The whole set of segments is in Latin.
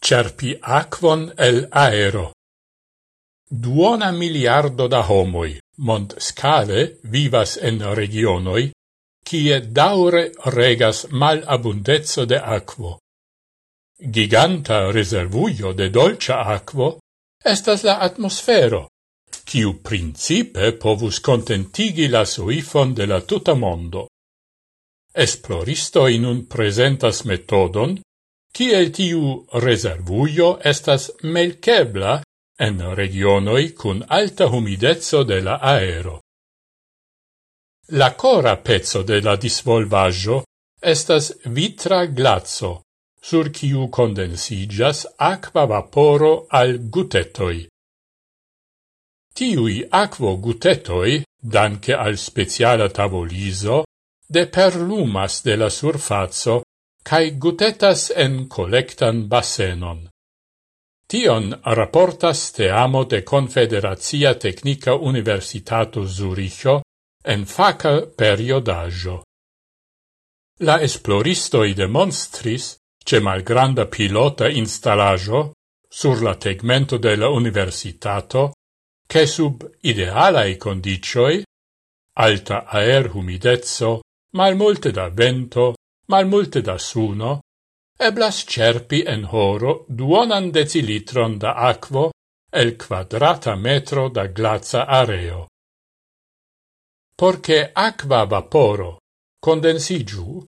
cerpi aquon el aero. Duona miliardo da homoi, mont scale, vivas en regionoi, kie daure regas mal abundezzo de aquo. Giganta reservuio de dolcia aquo estas la atmosfero, kiu principe povus contentigi la suifon de la tuta mondo. Esploristoi nun presentas metodon Tiel tiu reservuio estas melkebla en regionoi cun alta humidezzo de la aero. La cora pezzo de la disvolvaggio estas vitra glazzo, sur kiu condensigas aqua vaporo al gutetoi. Tiui aquo gutetoi, danke al speciala tavoliso, de perlumas de la surfazzo cae gutetas en collectan bassenon. Tion raportas te amo de Confederazia Tecnica Universitato Zuricho en faca periodaggio. La esploristoi demonstris, ce malgranda pilota installaggio, sur la tegmento de la universitato, che sub idealae condicioi, alta aer humidezzo, mal multe da vento, mal multe da suno, eblas cerpi en horo duonan decilitron da aquo el quadrata metro da glaza areo. Porche aqua vaporo condensigiu,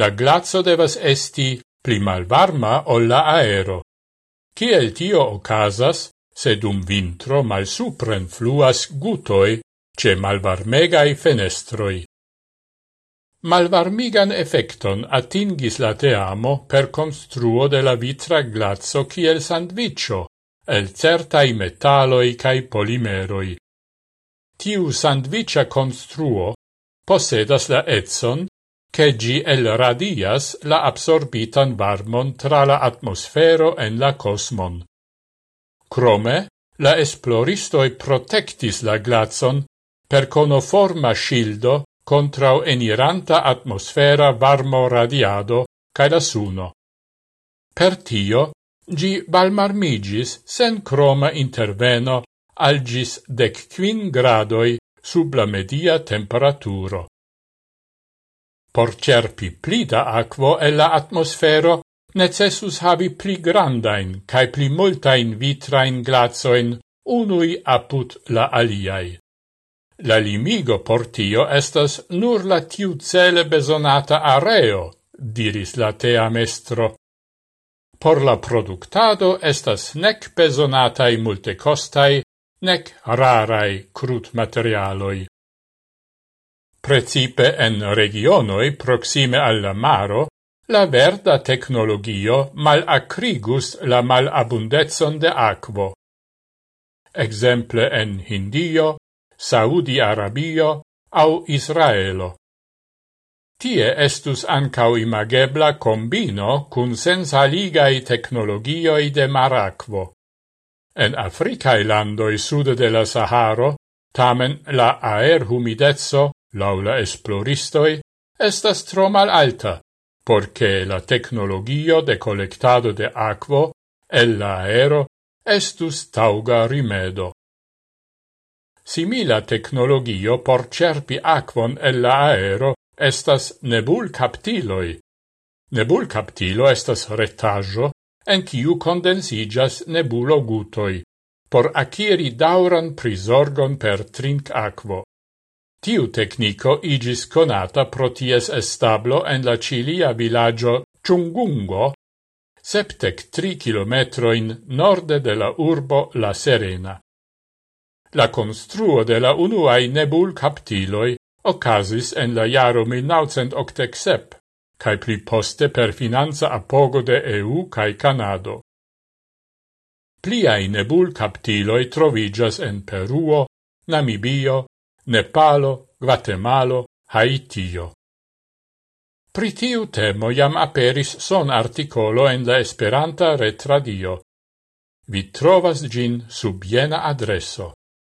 la glazo devas esti pli malvarma la aero. Ciel tio ocasas, se dum vintro malsupren fluas gutoi ce malvarmegai fenestroi. Malvarmigan effecton atingis la teamo per construo de la vitra glazzo kiel sandvicio, el certai metaloi cae polimeroi. Tiu sandvicia construo posedas la etson, che gi el radias la absorbitan varmon tra la atmosfero en la cosmon. Crome, la esploristoi protectis la glazon per conoforma shildo contrau eniranta atmosfera varmo radiado cae la suno. Per tio, gi balmarmigis sen croma interveno algis dec quin gradoi sub la media temperaturo. Por cerpi pli da aquo e la atmosfero, necessus havi pli grandain cae pli multain vitrain glazoin unui aput la aliai. La limigo por tio estas nur la tiu cele besonata areo, diris la tea mestro. Por la productado estas nec besonatai multecostai, nec rarai crud materialoi. Precipe en regionoi proxime alla maro, la verda tecnologio malacrigus la malabundezon de aquo. Exemple en Hindio, Saudi Arabio au Israelo. Tie estus ancau imagebla combino cun sensaligai technologioi de maracvo. En Africae landoi sude de la Saharo, tamen la aer humidezzo, laula esploristoi, estas tro mal alta, porce la technologio de collectado de aquo el la aero estus tauga rimedo. Simila technologio por cerpi aquon el la aero estas nebul captiloi. Nebul captilo estas retaggio en ciu condensigas nebulo gutoi, por aciri dauran prisorgon per trinc aquo. Tiu tecnico igis conata pro ties establo en la Cilia villaggio Chungungo, septec tri kilometroin norde de la urbo La Serena. La construo de la unuae nebul captiloi ocasis en la jaro 1987, cae pli poste per finanza apogo de EU cae Canado. Pliai nebul captiloi trovigas en Peruo, Namibio, Nepalo, Guatemalo, Haitio. Pri tiu temo jam aperis son articolo en la Esperanta retradio. Vi trovas gin sub jena adreso.